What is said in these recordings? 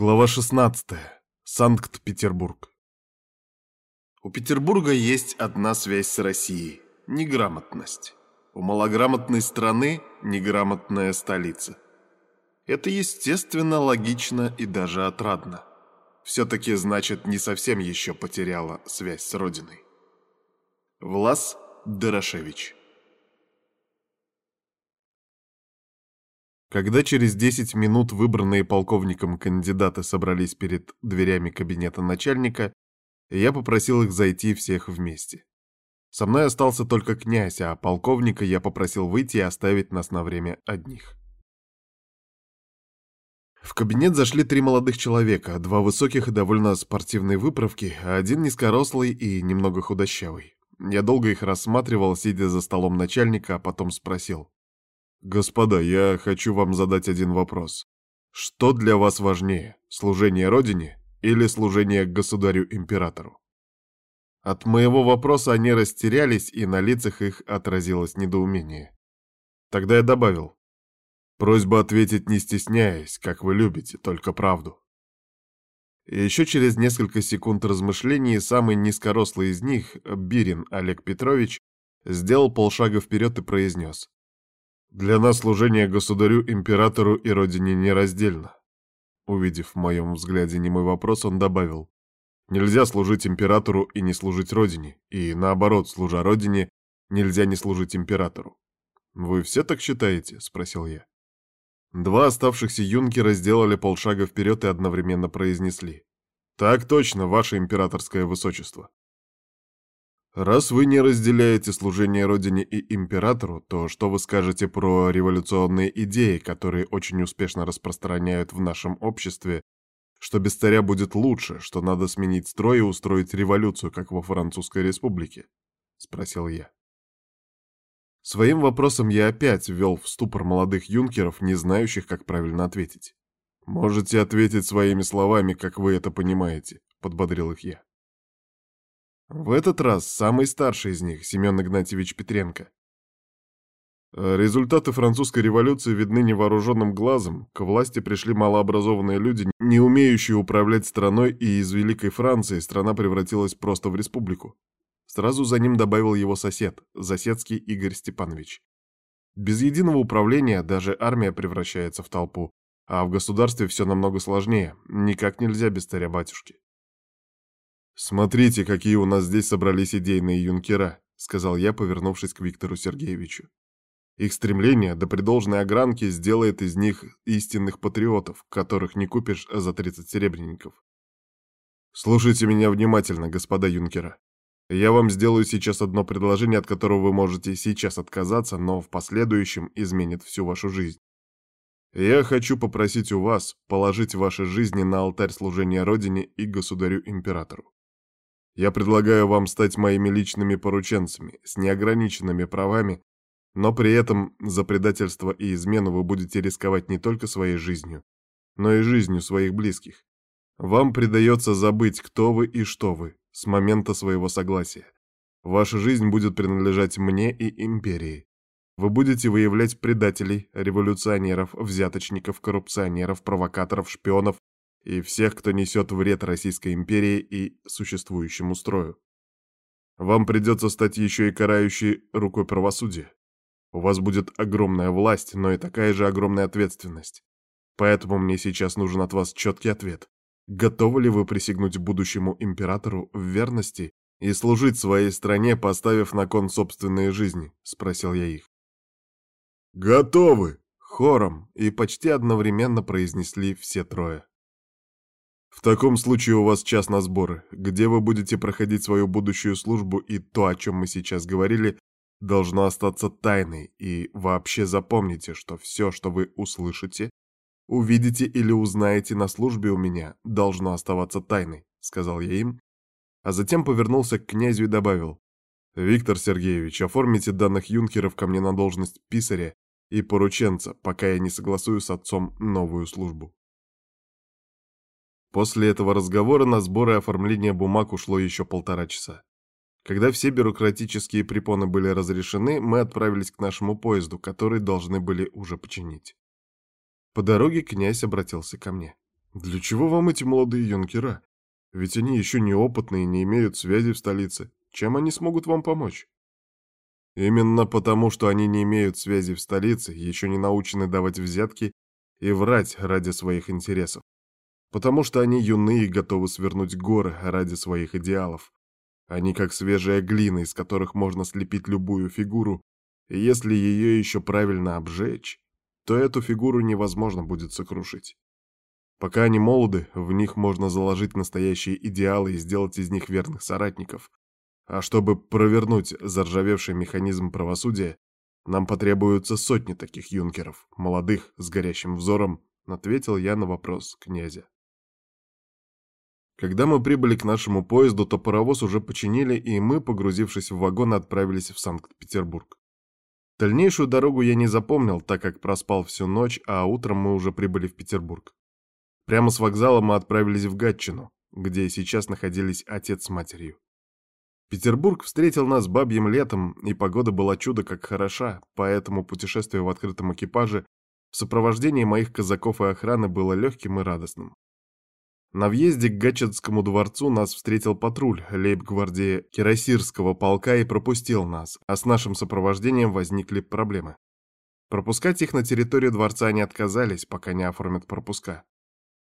Глава 16. Санкт-Петербург. У Петербурга есть одна связь с Россией – неграмотность. У малограмотной страны – неграмотная столица. Это естественно, логично и даже отрадно. Все-таки, значит, не совсем еще потеряла связь с Родиной. Влас Дорошевич Когда через 10 минут выбранные полковником кандидаты собрались перед дверями кабинета начальника, я попросил их зайти всех вместе. Со мной остался только князь, а полковника я попросил выйти и оставить нас на время одних. В кабинет зашли три молодых человека, два высоких и довольно спортивной выправки, а один низкорослый и немного худощавый. Я долго их рассматривал, сидя за столом начальника, а потом спросил. «Господа, я хочу вам задать один вопрос. Что для вас важнее, служение Родине или служение государю-императору?» От моего вопроса они растерялись, и на лицах их отразилось недоумение. Тогда я добавил. Просьба ответить не стесняясь, как вы любите, только правду. И еще через несколько секунд размышлений самый низкорослый из них, Бирин Олег Петрович, сделал полшага вперед и произнес. Для нас служение государю, императору и родине нераздельно. Увидев в моем взгляде немой вопрос, он добавил. Нельзя служить императору и не служить родине, и наоборот, служа родине, нельзя не служить императору. «Вы все так считаете?» — спросил я. Два оставшихся юнкера сделали полшага вперед и одновременно произнесли. «Так точно, ваше императорское высочество». Раз вы не разделяете служение Родине и императору, то что вы скажете про революционные идеи, которые очень успешно распространяют в нашем обществе, что без царя будет лучше, что надо сменить строй и устроить революцию, как во Французской республике? Спросил я. Своим вопросом я опять ввел в ступор молодых юнкеров, не знающих, как правильно ответить. «Можете ответить своими словами, как вы это понимаете», — подбодрил их я. В этот раз самый старший из них, Семен Игнатьевич Петренко. Результаты французской революции видны невооруженным глазом. К власти пришли малообразованные люди, не умеющие управлять страной, и из Великой Франции страна превратилась просто в республику. Сразу за ним добавил его сосед, Засецкий Игорь Степанович. Без единого управления даже армия превращается в толпу, а в государстве все намного сложнее, никак нельзя без царя-батюшки. «Смотрите, какие у нас здесь собрались идейные юнкера», — сказал я, повернувшись к Виктору Сергеевичу. Их стремление до придолжной огранки сделает из них истинных патриотов, которых не купишь за 30 серебряников. Слушайте меня внимательно, господа юнкера. Я вам сделаю сейчас одно предложение, от которого вы можете сейчас отказаться, но в последующем изменит всю вашу жизнь. Я хочу попросить у вас положить ваши жизни на алтарь служения Родине и государю-императору. Я предлагаю вам стать моими личными порученцами, с неограниченными правами, но при этом за предательство и измену вы будете рисковать не только своей жизнью, но и жизнью своих близких. Вам придается забыть, кто вы и что вы, с момента своего согласия. Ваша жизнь будет принадлежать мне и империи. Вы будете выявлять предателей, революционеров, взяточников, коррупционеров, провокаторов, шпионов и всех, кто несет вред Российской империи и существующему строю. Вам придется стать еще и карающей рукой правосудия. У вас будет огромная власть, но и такая же огромная ответственность. Поэтому мне сейчас нужен от вас четкий ответ. Готовы ли вы присягнуть будущему императору в верности и служить своей стране, поставив на кон собственные жизни?» — спросил я их. «Готовы!» — хором и почти одновременно произнесли все трое. В таком случае у вас час на сборы, где вы будете проходить свою будущую службу, и то, о чем мы сейчас говорили, должно остаться тайной, и вообще запомните, что все, что вы услышите, увидите или узнаете на службе у меня, должно оставаться тайной, сказал я им, а затем повернулся к князю и добавил, «Виктор Сергеевич, оформите данных юнкеров ко мне на должность писаря и порученца, пока я не согласую с отцом новую службу». После этого разговора на сборы и оформление бумаг ушло еще полтора часа. Когда все бюрократические препоны были разрешены, мы отправились к нашему поезду, который должны были уже починить. По дороге князь обратился ко мне. Для чего вам эти молодые юнкера? Ведь они еще неопытные, не имеют связи в столице. Чем они смогут вам помочь? Именно потому, что они не имеют связи в столице, еще не научены давать взятки и врать ради своих интересов. Потому что они юны и готовы свернуть горы ради своих идеалов. Они как свежая глина, из которых можно слепить любую фигуру, и если ее еще правильно обжечь, то эту фигуру невозможно будет сокрушить. Пока они молоды, в них можно заложить настоящие идеалы и сделать из них верных соратников. А чтобы провернуть заржавевший механизм правосудия, нам потребуются сотни таких юнкеров, молодых, с горящим взором, ответил я на вопрос князя. Когда мы прибыли к нашему поезду, то паровоз уже починили, и мы, погрузившись в вагон, отправились в Санкт-Петербург. Дальнейшую дорогу я не запомнил, так как проспал всю ночь, а утром мы уже прибыли в Петербург. Прямо с вокзала мы отправились в Гатчину, где сейчас находились отец с матерью. Петербург встретил нас бабьим летом, и погода была чудо как хороша, поэтому путешествие в открытом экипаже в сопровождении моих казаков и охраны было легким и радостным. На въезде к Гатчинскому дворцу нас встретил патруль лейб-гвардии Кирасирского полка и пропустил нас, а с нашим сопровождением возникли проблемы. Пропускать их на территорию дворца они отказались, пока не оформят пропуска.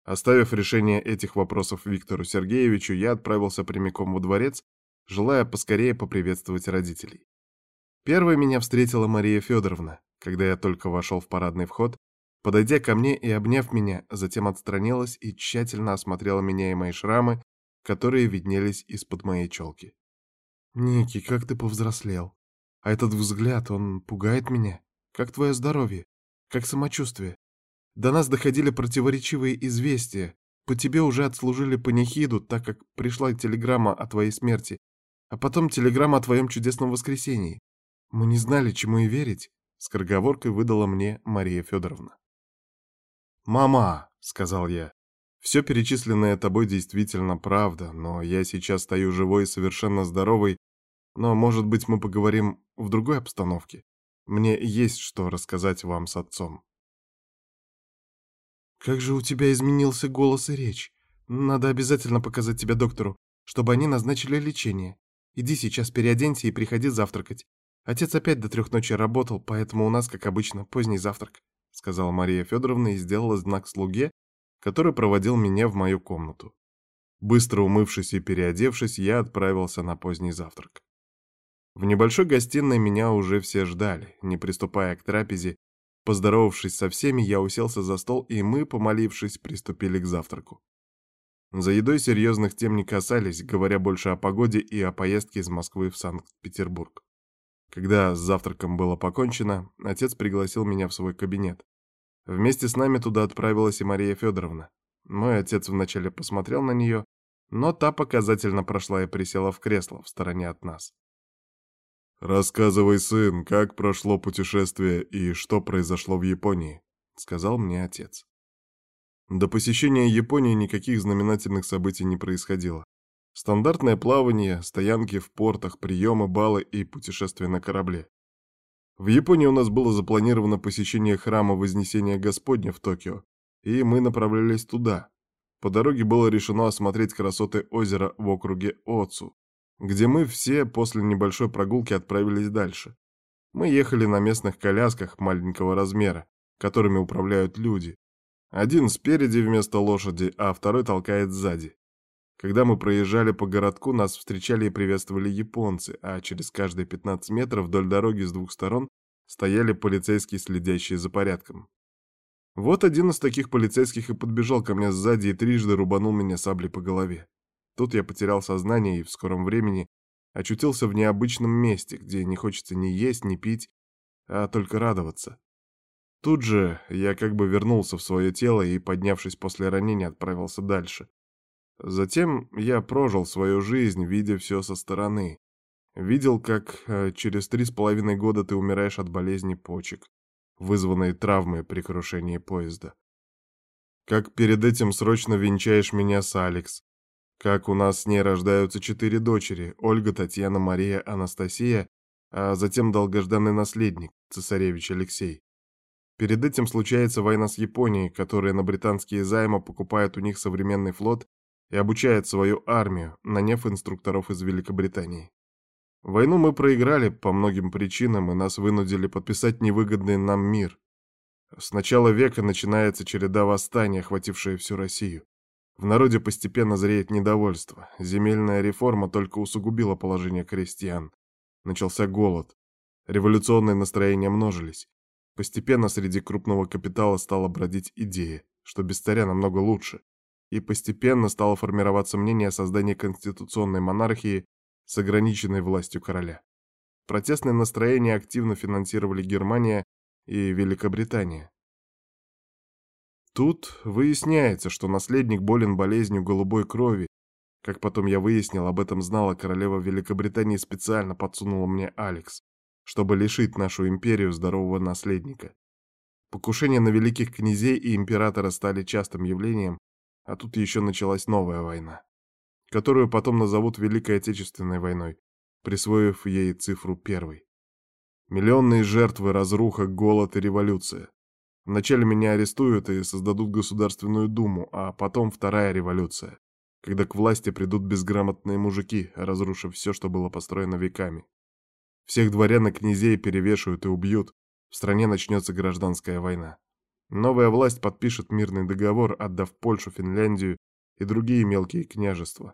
Оставив решение этих вопросов Виктору Сергеевичу, я отправился прямиком во дворец, желая поскорее поприветствовать родителей. Первой меня встретила Мария Федоровна. Когда я только вошел в парадный вход, подойдя ко мне и обняв меня, затем отстранилась и тщательно осмотрела меня и мои шрамы, которые виднелись из-под моей челки. «Ники, как ты повзрослел. А этот взгляд, он пугает меня. Как твое здоровье? Как самочувствие? До нас доходили противоречивые известия. По тебе уже отслужили панихиду, так как пришла телеграмма о твоей смерти, а потом телеграмма о твоем чудесном воскресении. Мы не знали, чему и верить, — скороговоркой выдала мне Мария Федоровна. «Мама», — сказал я, — «все перечисленное тобой действительно правда, но я сейчас стою живой и совершенно здоровый, но, может быть, мы поговорим в другой обстановке. Мне есть что рассказать вам с отцом». «Как же у тебя изменился голос и речь. Надо обязательно показать тебя доктору, чтобы они назначили лечение. Иди сейчас переоденься и приходи завтракать. Отец опять до трех ночи работал, поэтому у нас, как обычно, поздний завтрак», сказала Мария Федоровна и сделала знак слуге, который проводил меня в мою комнату. Быстро умывшись и переодевшись, я отправился на поздний завтрак. В небольшой гостиной меня уже все ждали. Не приступая к трапезе, Поздоровавшись со всеми, я уселся за стол, и мы, помолившись, приступили к завтраку. За едой серьезных тем не касались, говоря больше о погоде и о поездке из Москвы в Санкт-Петербург. Когда с завтраком было покончено, отец пригласил меня в свой кабинет. Вместе с нами туда отправилась и Мария Федоровна. Мой отец вначале посмотрел на нее, но та показательно прошла и присела в кресло в стороне от нас. «Рассказывай, сын, как прошло путешествие и что произошло в Японии», — сказал мне отец. До посещения Японии никаких знаменательных событий не происходило. Стандартное плавание, стоянки в портах, приемы, балы и путешествия на корабле. В Японии у нас было запланировано посещение храма Вознесения Господня в Токио, и мы направлялись туда. По дороге было решено осмотреть красоты озера в округе Оцу, где мы все после небольшой прогулки отправились дальше. Мы ехали на местных колясках маленького размера, которыми управляют люди. Один спереди вместо лошади, а второй толкает сзади. Когда мы проезжали по городку, нас встречали и приветствовали японцы, а через каждые 15 метров вдоль дороги с двух сторон стояли полицейские, следящие за порядком. Вот один из таких полицейских и подбежал ко мне сзади и трижды рубанул меня саблей по голове. Тут я потерял сознание и в скором времени очутился в необычном месте, где не хочется ни есть, ни пить, а только радоваться. Тут же я как бы вернулся в свое тело и, поднявшись после ранения, отправился дальше. Затем я прожил свою жизнь, видя все со стороны. Видел, как э, через три с половиной года ты умираешь от болезни почек, вызванной травмой при крушении поезда. Как перед этим срочно венчаешь меня с Алекс, как у нас с ней рождаются четыре дочери – Ольга, Татьяна, Мария, Анастасия, а затем долгожданный наследник, цесаревич Алексей. Перед этим случается война с Японией, которая на британские займы покупает у них современный флот и обучает свою армию, наняв инструкторов из Великобритании. Войну мы проиграли по многим причинам, и нас вынудили подписать невыгодный нам мир. С начала века начинается череда восстаний, охватившая всю Россию. В народе постепенно зреет недовольство. Земельная реформа только усугубила положение крестьян. Начался голод. Революционные настроения множились. Постепенно среди крупного капитала стала бродить идея, что без царя намного лучше, и постепенно стало формироваться мнение о создании конституционной монархии с ограниченной властью короля. Протестные настроения активно финансировали Германия и Великобритания. Тут выясняется, что наследник болен болезнью голубой крови. Как потом я выяснил, об этом знала королева Великобритании специально подсунула мне Алекс чтобы лишить нашу империю здорового наследника. Покушения на великих князей и императора стали частым явлением, а тут еще началась новая война, которую потом назовут Великой Отечественной войной, присвоив ей цифру первой. Миллионные жертвы, разруха, голод и революция. Вначале меня арестуют и создадут Государственную Думу, а потом вторая революция, когда к власти придут безграмотные мужики, разрушив все, что было построено веками. Всех дворян и князей перевешивают и убьют. В стране начнется гражданская война. Новая власть подпишет мирный договор, отдав Польшу, Финляндию и другие мелкие княжества.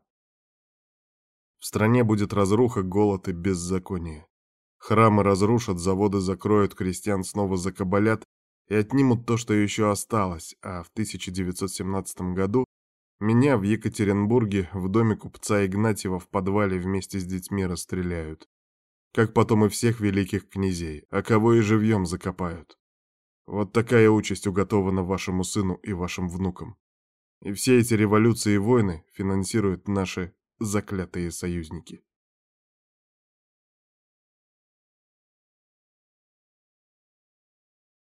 В стране будет разруха, голод и беззаконие. Храмы разрушат, заводы закроют, крестьян снова закабалят и отнимут то, что еще осталось, а в 1917 году меня в Екатеринбурге в доме купца Игнатьева в подвале вместе с детьми расстреляют как потом и всех великих князей, а кого и живьем закопают. Вот такая участь уготована вашему сыну и вашим внукам. И все эти революции и войны финансируют наши заклятые союзники.